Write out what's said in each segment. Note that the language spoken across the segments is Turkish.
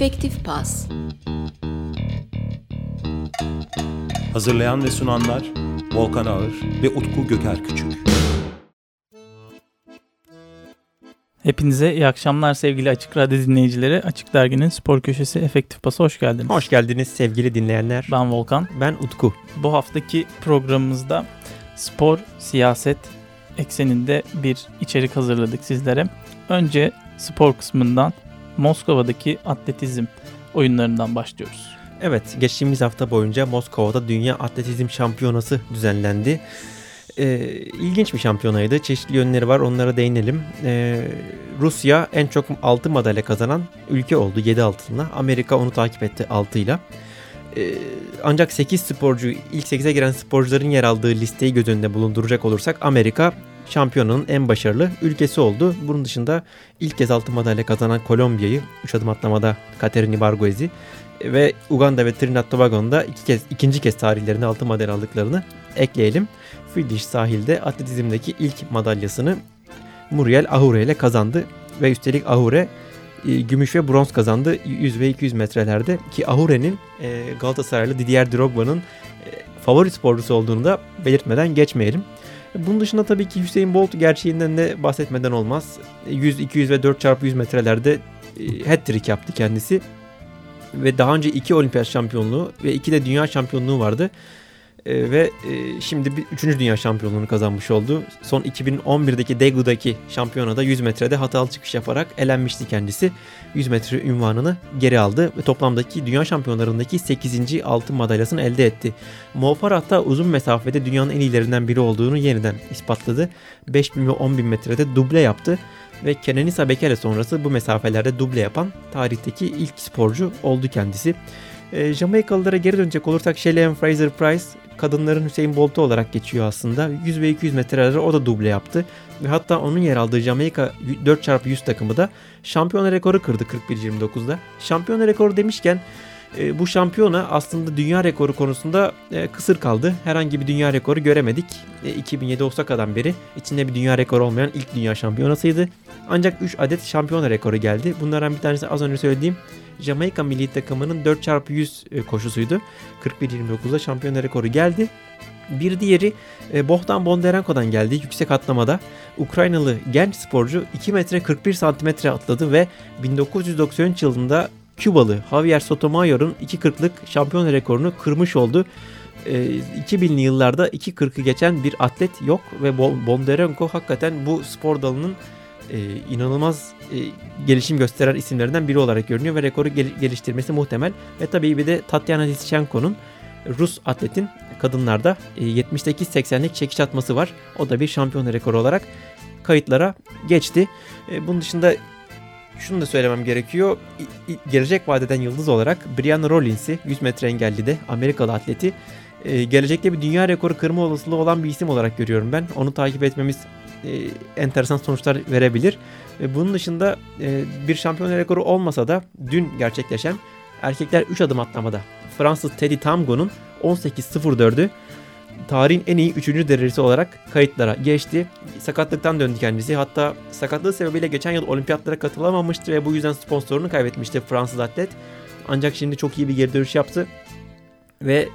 Efektif Pas Hazırlayan ve sunanlar Volkan Ağır ve Utku Göker Küçük. Hepinize iyi akşamlar sevgili Açık Radyo dinleyicileri. Açık Dergi'nin spor köşesi Efektif Pas'a hoş geldiniz. Hoş geldiniz sevgili dinleyenler. Ben Volkan. Ben Utku. Bu haftaki programımızda spor, siyaset ekseninde bir içerik hazırladık sizlere. Önce spor kısmından Moskova'daki atletizm oyunlarından başlıyoruz. Evet, geçtiğimiz hafta boyunca Moskova'da Dünya Atletizm Şampiyonası düzenlendi. Ee, ilginç bir şampiyonaydı. Çeşitli yönleri var. Onlara değinelim. Ee, Rusya en çok altın madalya kazanan ülke oldu 7 altınla. Amerika onu takip etti 6 ile. Ee, ancak 8 sporcu, ilk 8'e giren sporcuların yer aldığı listeyi göz önünde bulunduracak olursak Amerika şampiyonanın en başarılı ülkesi oldu. Bunun dışında ilk kez altın madalya kazanan Kolombiya'yı 3 adım atlamada Katerina Ibargüez'i ve Uganda ve Trinidad Tobago'nda iki kez, ikinci kez tarihlerinde altın madalya aldıklarını ekleyelim. Fiddiş sahilde atletizmdeki ilk madalyasını Muriel Ahure ile kazandı ve üstelik Ahure e, gümüş ve bronz kazandı 100 ve 200 metrelerde ki Ahure'nin e, Galatasaraylı Didier Drogba'nın e, favori sporcusu olduğunu da belirtmeden geçmeyelim. Bunun dışında tabii ki Hüseyin Bolt gerçeğinden de bahsetmeden olmaz. 100, 200 ve 4x100 metrelerde hat-trick yaptı kendisi. Ve daha önce iki olimpiyat şampiyonluğu ve iki de dünya şampiyonluğu vardı. E, ve e, şimdi bir üçüncü dünya şampiyonluğunu kazanmış oldu. Son 2011'deki Daegu'daki şampiyonada 100 metrede hatalı çıkış yaparak elenmişti kendisi. 100 metre ünvanını geri aldı ve toplamdaki dünya şampiyonlarındaki 8. altın madalyasını elde etti. Mo Farah da uzun mesafede dünyanın en iyilerinden biri olduğunu yeniden ispatladı. 5000 ve 10000 metrede duble yaptı ve Kenenisa Bekele sonrası bu mesafelerde duble yapan tarihteki ilk sporcu oldu kendisi. E, Jamaikalılara geri dönecek olursak Shelley Ann Fraser Price kadınların Hüseyin Bolt'u olarak geçiyor aslında. 100 ve 200 metrelerde o da duble yaptı. Ve hatta onun yer aldığı Jamaika 4x100 takımı da şampiyon rekoru kırdı 41-29'da. Şampiyon rekoru demişken e, bu şampiyona aslında dünya rekoru konusunda e, kısır kaldı. Herhangi bir dünya rekoru göremedik. E, 2007 Osaka'dan beri içinde bir dünya rekoru olmayan ilk dünya şampiyonasıydı. Ancak 3 adet şampiyon rekoru geldi. Bunlardan bir tanesi az önce söylediğim Jamaika milli takımının 4x100 e, koşusuydu. 41-29'da şampiyon rekoru geldi. Bir diğeri e, Bohdan Bondarenko'dan geldi yüksek atlamada. Ukraynalı genç sporcu 2 metre 41 santimetre atladı ve 1993 yılında Kübalı Javier Sotomayor'un 2.40'lık şampiyon rekorunu kırmış oldu. 2000'li yıllarda 2.40'ı geçen bir atlet yok ve Bondarenko hakikaten bu spor dalının e, inanılmaz e, gelişim gösteren isimlerinden biri olarak görünüyor ve rekoru gel- geliştirmesi muhtemel. Ve tabii bir de Tatyana Lischenko'nun Rus atletin kadınlarda e, 78-80'lik çekiş atması var. O da bir şampiyon rekoru olarak kayıtlara geçti. E, bunun dışında şunu da söylemem gerekiyor. Gelecek vadeden yıldız olarak Brianna Rollins'i 100 metre engelli de Amerikalı atleti e, gelecekte bir dünya rekoru kırma olasılığı olan bir isim olarak görüyorum ben. Onu takip etmemiz e, enteresan sonuçlar verebilir. Ve bunun dışında e, bir şampiyon rekoru olmasa da dün gerçekleşen erkekler 3 adım atlamada Fransız Teddy Tamgo'nun 18.04'ü tarihin en iyi 3. derecesi olarak kayıtlara geçti. Sakatlıktan döndü kendisi. Hatta sakatlığı sebebiyle geçen yıl olimpiyatlara katılamamıştı ve bu yüzden sponsorunu kaybetmişti Fransız atlet. Ancak şimdi çok iyi bir geri dönüş yaptı ve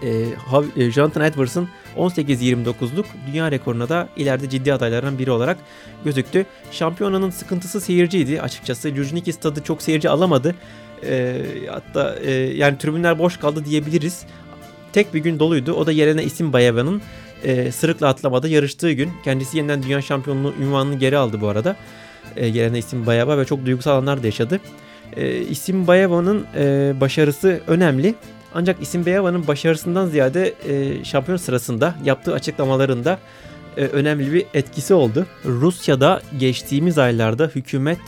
e, e Jonathan Edwards'ın 18-29'luk dünya rekoruna da ileride ciddi adaylardan biri olarak gözüktü. Şampiyonanın sıkıntısı seyirciydi açıkçası. Luzhniki stadı çok seyirci alamadı. E, hatta e, yani tribünler boş kaldı diyebiliriz. Tek bir gün doluydu. O da Yerene İsim Bayeva'nın e, sırıkla atlamada yarıştığı gün. Kendisi yeniden dünya şampiyonluğu ünvanını geri aldı bu arada. E, Yerene İsim Bayeva ve çok duygusal anlar da yaşadı. E, İsim Bayeva'nın e, başarısı önemli. Ancak İsim Beyava'nın başarısından ziyade e, şampiyon sırasında yaptığı açıklamalarında e, önemli bir etkisi oldu. Rusya'da geçtiğimiz aylarda hükümet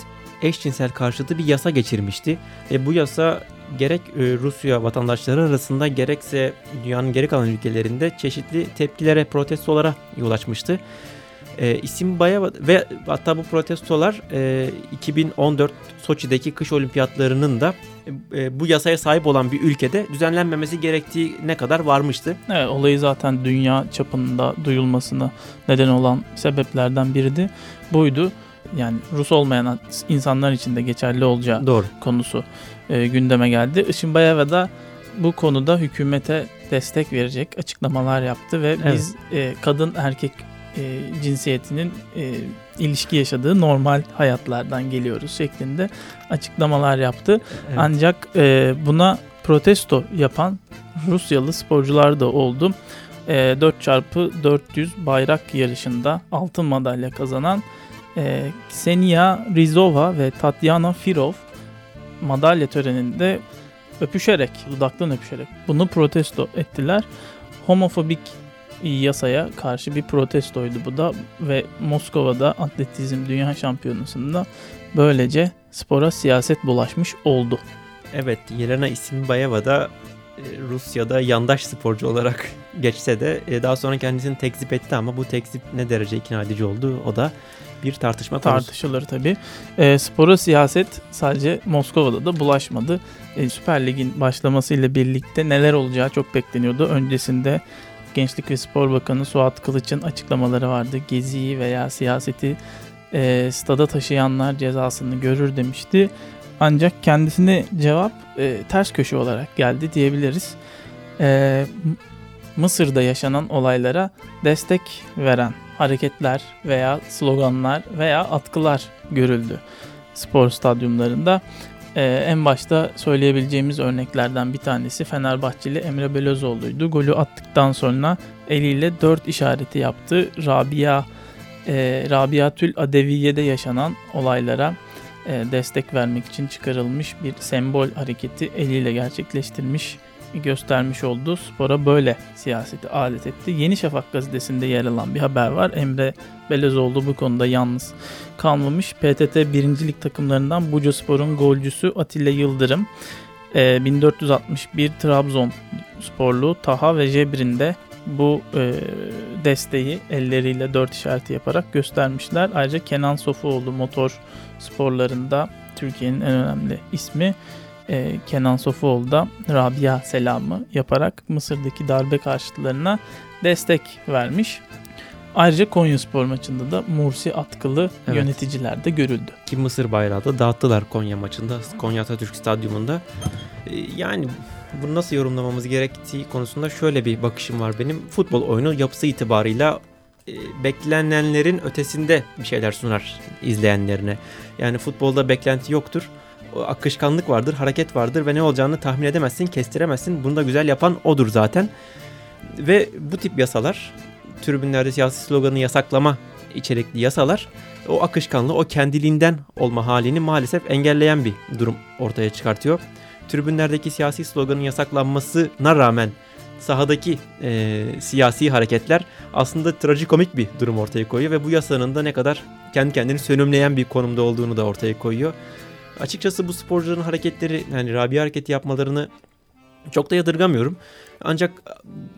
eşcinsel karşıtı bir yasa geçirmişti ve bu yasa gerek e, Rusya vatandaşları arasında gerekse dünyanın geri kalan ülkelerinde çeşitli tepkilere, protestolara yol açmıştı. E, isim Bayava ve hatta bu protestolar e, 2014 Soçi'deki kış olimpiyatlarının da e, bu yasaya sahip olan bir ülkede düzenlenmemesi gerektiği ne kadar varmıştı. Evet olayı zaten dünya çapında duyulmasına neden olan sebeplerden biri de buydu. yani Rus olmayan insanlar için de geçerli olacağı Doğru. konusu e, gündeme geldi. Işınbayeva da bu konuda hükümete destek verecek açıklamalar yaptı ve Evet. biz e, kadın erkek e, cinsiyetinin e, ilişki yaşadığı normal hayatlardan geliyoruz şeklinde açıklamalar yaptı. Evet. Ancak e, buna protesto yapan Rusyalı sporcular da oldu. E, 4x400 bayrak yarışında altın madalya kazanan e, Ksenia Rizova ve Tatyana Firov madalya töreninde öpüşerek, dudaktan öpüşerek bunu protesto ettiler. Homofobik yasaya karşı bir protestoydu bu da ve Moskova'da atletizm dünya şampiyonasında böylece spora siyaset bulaşmış oldu. Evet, Yelena Isinbayeva da e, Rusya'da yandaş sporcu olarak geçse de e, daha sonra kendisini tekzip etti ama bu tekzip ne derece ikna edici oldu o da bir tartışma konusu. Tartışılır tabii. E, spora siyaset sadece Moskova'da da bulaşmadı. E, Süper Lig'in başlamasıyla birlikte neler olacağı çok bekleniyordu. Öncesinde Gençlik ve Spor Bakanı Suat Kılıç'ın açıklamaları vardı. Geziyi veya siyaseti e, stada taşıyanlar cezasını görür demişti. Ancak kendisine cevap e, ters köşe olarak geldi diyebiliriz. E, Mısır'da yaşanan olaylara destek veren hareketler veya sloganlar veya atkılar görüldü spor stadyumlarında. Ee, en başta söyleyebileceğimiz örneklerden bir tanesi Fenerbahçeli Emre Belözoğlu'ydu. Golü attıktan sonra eliyle dört işareti yaptı. Rabia e, Rabiatül Adeviye'de yaşanan olaylara e, destek vermek için çıkarılmış bir sembol hareketi eliyle gerçekleştirmiş göstermiş oldu. Spora böyle siyaseti alet etti. Yeni Şafak gazetesinde yer alan bir haber var. Emre Belezoğlu bu konuda yalnız kalmamış. PTT birincilik takımlarından Buca Spor'un golcüsü Atilla Yıldırım. e, 1461 Trabzon sporlu Taha ve Jebrin de bu e, desteği elleriyle dört işareti yaparak göstermişler. Ayrıca Kenan Sofuoğlu motor sporlarında Türkiye'nin en önemli ismi e, Kenan Sofuoğlu da Rabia selamı yaparak Mısır'daki darbe karşıtlarına destek vermiş. Ayrıca Konya Spor maçında da Mursi atkılı Evet. yöneticiler de görüldü. Ki Mısır bayrağı da dağıttılar Konya maçında. Konya Atatürk Stadyumunda. E, Yani bunu nasıl yorumlamamız gerektiği konusunda şöyle bir bakışım var benim. Futbol oyunu yapısı itibarıyla e, beklenenlerin ötesinde bir şeyler sunar izleyenlerine. Yani futbolda beklenti yoktur. Akışkanlık vardır, hareket vardır ve ne olacağını tahmin edemezsin, kestiremezsin. Bunu da güzel yapan odur zaten. Ve bu tip yasalar, tribünlerde siyasi sloganı yasaklama içerikli yasalar o akışkanlığı, o kendiliğinden olma halini maalesef engelleyen bir durum ortaya çıkartıyor. Tribünlerdeki siyasi sloganın yasaklanmasına rağmen sahadaki e, siyasi hareketler aslında trajikomik bir durum ortaya koyuyor ve bu yasanın da ne kadar kendi kendini sönümleyen bir konumda olduğunu da ortaya koyuyor. Açıkçası bu sporcuların hareketleri yani Rabia hareketi yapmalarını çok da yadırgamıyorum. Ancak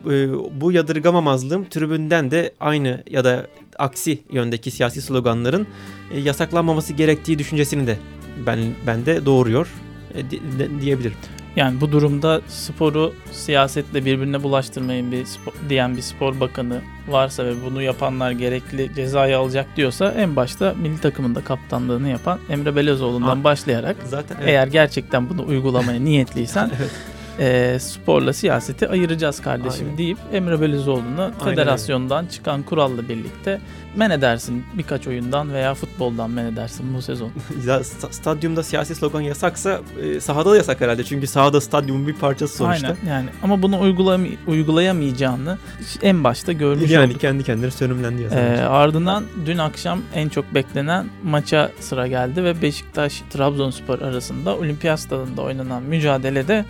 e, bu yadırgamamazlığım tribünden de aynı ya da aksi yöndeki siyasi sloganların e, yasaklanmaması gerektiği düşüncesini de ben bende doğuruyor e, di- de- diyebilirim. Yani bu durumda sporu siyasetle birbirine bulaştırmayın bir spor- diyen bir spor bakanı varsa ve bunu yapanlar gerekli cezayı alacak diyorsa en başta milli takımında kaptanlığını yapan Emre Belezoğlu'ndan Ha. başlayarak Zaten evet. eğer gerçekten bunu uygulamaya niyetliysen Evet. E, sporla siyaseti ayıracağız kardeşim Aynen. deyip Emre Belezoğlu'na federasyondan çıkan kuralla birlikte men edersin birkaç oyundan veya futboldan men edersin bu sezon. Ya sta- stadyumda siyasi slogan yasaksa e, sahada da yasak herhalde. Çünkü sahada stadyumun bir parçası sonuçta. Aynen yani ama bunu uygulamay- uygulayamayacağını en başta görmüş Yani olduk. kendi kendine sönümlendi yasa. Ee, ardından dün akşam en çok beklenen maça sıra geldi ve Beşiktaş Trabzonspor arasında Olimpiyat Stadında oynanan mücadelede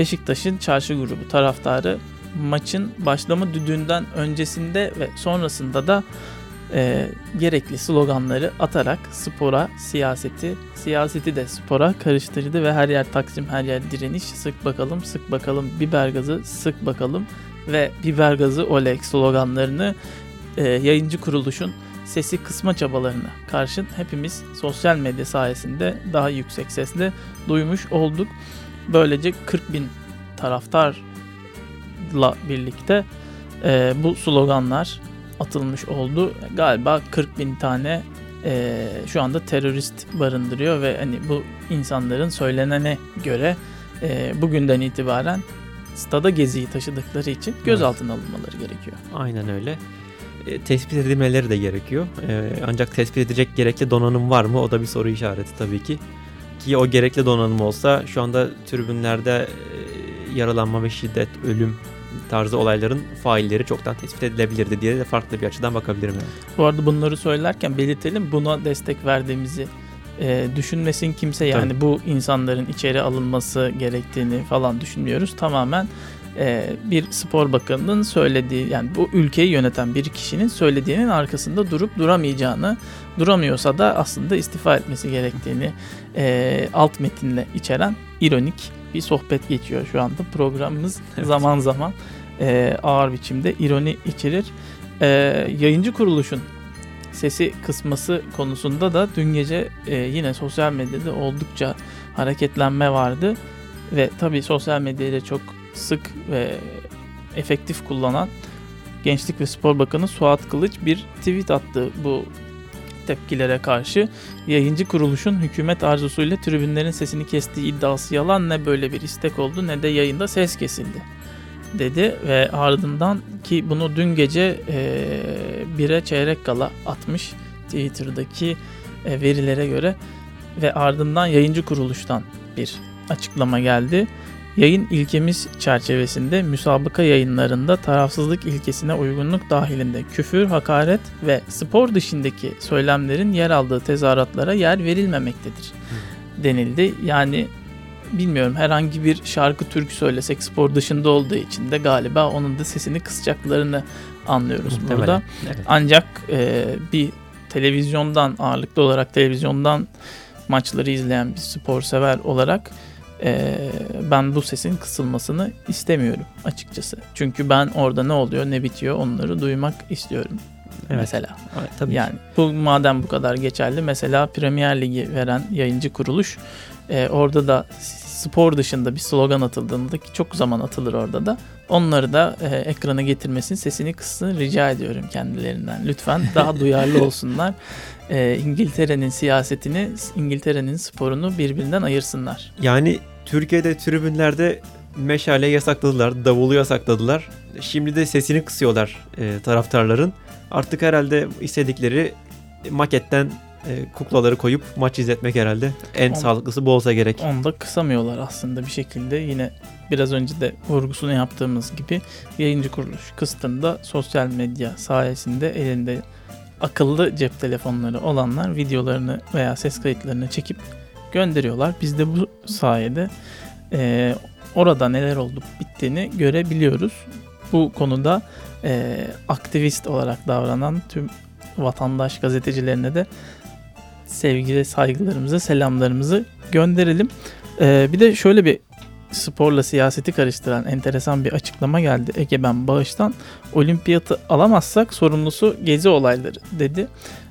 Beşiktaş'ın çarşı grubu taraftarı maçın başlama düdüğünden öncesinde ve sonrasında da e, gerekli sloganları atarak spora, siyaseti, siyaseti de spora karıştırdı ve her yer Taksim, her yer direniş, sık bakalım, sık bakalım, biber gazı, sık bakalım ve biber gazı oley sloganlarını e, yayıncı kuruluşun sesi kısma çabalarına karşın hepimiz sosyal medya sayesinde daha yüksek sesle duymuş olduk. Böylece 40 bin taraftarla birlikte e, bu sloganlar atılmış oldu. Galiba 40 bin tane e, şu anda terörist barındırıyor ve hani bu insanların söylenene göre e, bugünden itibaren stada geziyi taşıdıkları için gözaltına alınmaları gerekiyor. Aynen öyle. E, tespit edilmeleri de gerekiyor. E, ancak tespit edecek gerekli donanım var mı? O da bir soru işareti tabii ki. Ki o gerekli donanım olsa şu anda tribünlerde e, yaralanma ve şiddet, ölüm tarzı olayların failleri çoktan tespit edilebilirdi diye de farklı bir açıdan bakabilirim. Yani. Bu arada bunları söylerken belirtelim buna destek verdiğimizi e, düşünmesin kimse yani Tabii. bu insanların içeri alınması gerektiğini falan düşünmüyoruz. Tamamen e, bir spor bakanının söylediği yani bu ülkeyi yöneten bir kişinin söylediğinin arkasında durup duramayacağını duramıyorsa da aslında istifa etmesi gerektiğini e, alt metinle içeren ironik bir sohbet geçiyor şu anda programımız Evet. zaman zaman e, ağır biçimde ironi içerir. E, yayıncı kuruluşun sesi kısması konusunda da dün gece e, yine sosyal medyada oldukça hareketlenme vardı ve tabii sosyal medyayı da çok sık ve efektif kullanan Gençlik ve Spor Bakanı Suat Kılıç bir tweet attı bu tepkilere karşı. Yayıncı kuruluşun hükümet arzusuyla tribünlerin sesini kestiği iddiası yalan ne böyle bir istek oldu ne de yayında ses kesildi dedi ve ardından ki bunu dün gece e, bire çeyrek kala atmış Twitter'daki e, verilere göre ve ardından yayıncı kuruluştan bir açıklama geldi. Yayın ilkemiz çerçevesinde müsabaka yayınlarında tarafsızlık ilkesine uygunluk dahilinde küfür, hakaret ve spor dışındaki söylemlerin yer aldığı tezahüratlara yer verilmemektedir denildi. Yani bilmiyorum herhangi bir şarkı türkü söylesek spor dışında olduğu için de galiba onun da sesini kısacaklarını anlıyoruz Muhtemelen. burada. Evet. Ancak e, bir televizyondan ağırlıklı olarak televizyondan maçları izleyen bir spor sever olarak e, ben bu sesin kısılmasını istemiyorum açıkçası. Çünkü ben orada ne oluyor ne bitiyor onları duymak istiyorum. Evet. Mesela. Evet, Tabii Yani bu madem bu kadar geçerli mesela Premier Ligi veren yayıncı kuruluş e, orada da spor dışında bir slogan atıldığında ki çok zaman atılır orada da onları da e, ekrana getirmesini sesini kıssın rica ediyorum kendilerinden. Lütfen daha duyarlı olsunlar. E, İngiltere'nin siyasetini, İngiltere'nin sporunu birbirinden ayırsınlar. Yani Türkiye'de tribünlerde meşale yasakladılar, davulu yasakladılar. Şimdi de sesini kısıyorlar e, taraftarların. Artık herhalde istedikleri maketten e, kuklaları koyup maç izletmek herhalde. En On- sağlıklısı bu olsa gerek. Onu da kısamıyorlar aslında bir şekilde. Yine biraz önce de vurgusunu yaptığımız gibi yayıncı kuruluş kıstında sosyal medya sayesinde elinde akıllı cep telefonları olanlar videolarını veya ses kayıtlarını çekip gönderiyorlar. Biz de bu sayede e, orada neler olup bittiğini görebiliyoruz. Bu konuda e, aktivist olarak davranan tüm vatandaş gazetecilerine de sevgi, saygılarımızı, selamlarımızı gönderelim. Ee, bir de şöyle bir sporla siyaseti karıştıran enteresan bir açıklama geldi Egemen Bağış'tan. Olimpiyatı alamazsak sorumlusu gezi olayları dedi.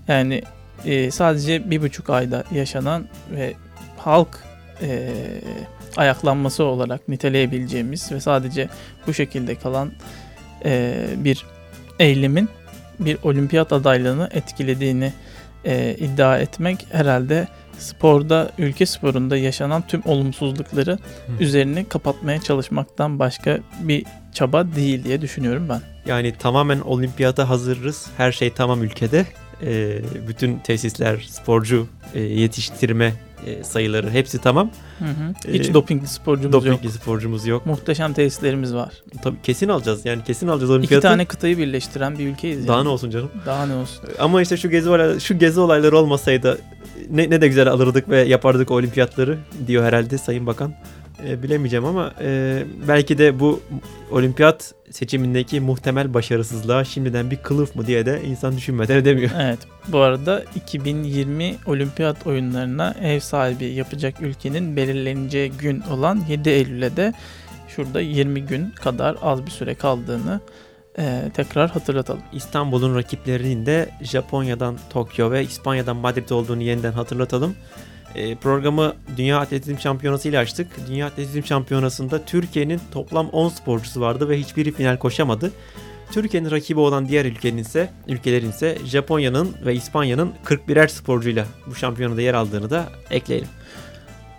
Yani e, sadece bir buçuk ayda yaşanan ve halk e, ayaklanması olarak niteleyebileceğimiz ve sadece bu şekilde kalan e, bir eylemin bir olimpiyat adaylığını etkilediğini e, iddia etmek herhalde sporda, ülke sporunda yaşanan tüm olumsuzlukları üzerini kapatmaya çalışmaktan başka bir çaba değil diye düşünüyorum ben. Yani tamamen olimpiyata hazırız. Her şey tamam ülkede. E, bütün tesisler, sporcu e, yetiştirme e, sayıları hepsi tamam. Hı hı. Hiç Ee, dopingli sporcumuz yok. Dopingli sporcumuz yok. Muhteşem tesislerimiz var. Tabii kesin alacağız. Yani kesin alacağız İki olimpiyatı. tane kıtayı birleştiren bir ülkeyiz. Daha yani. ne olsun canım. Daha ne olsun. Ama işte şu gezi olayları, şu gezi olayları olmasaydı ne, ne de güzel alırdık ve yapardık olimpiyatları diyor herhalde Sayın Bakan. E, bilemeyeceğim ama e, belki de bu olimpiyat seçimindeki muhtemel başarısızlığa şimdiden bir kılıf mı diye de insan düşünmeden edemiyor. Evet. Bu arada 2020 olimpiyat oyunlarına ev sahibi yapacak ülkenin belirleneceği gün olan 7 Eylül'e de şurada 20 gün kadar az bir süre kaldığını e, tekrar hatırlatalım. İstanbul'un rakiplerinin de Japonya'dan Tokyo ve İspanya'dan Madrid olduğunu yeniden hatırlatalım. E, programı Dünya Atletizm Şampiyonası ile açtık. Dünya Atletizm Şampiyonası'nda Türkiye'nin toplam 10 sporcusu vardı ve hiçbiri final koşamadı. Türkiye'nin rakibi olan diğer ülkenin ise, ülkelerin ise Japonya'nın ve İspanya'nın 41'er sporcuyla bu şampiyonada yer aldığını da ekleyelim.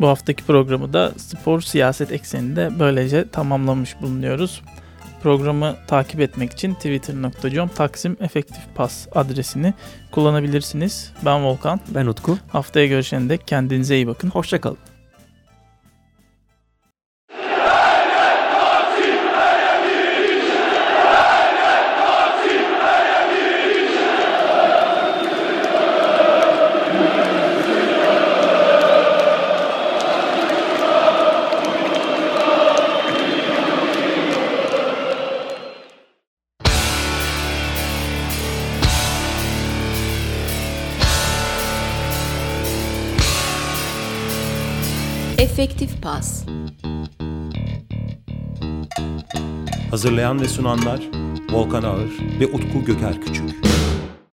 Bu haftaki programı da spor siyaset ekseninde böylece tamamlamış bulunuyoruz. Programı takip etmek için twitter.com taksim efektif pas adresini kullanabilirsiniz. Ben Volkan. Ben Utku. Haftaya görüşene dek kendinize iyi bakın. Hoşçakalın. Efektif Pas Hazırlayan ve sunanlar Volkan Ağır ve Utku Göker Küçük.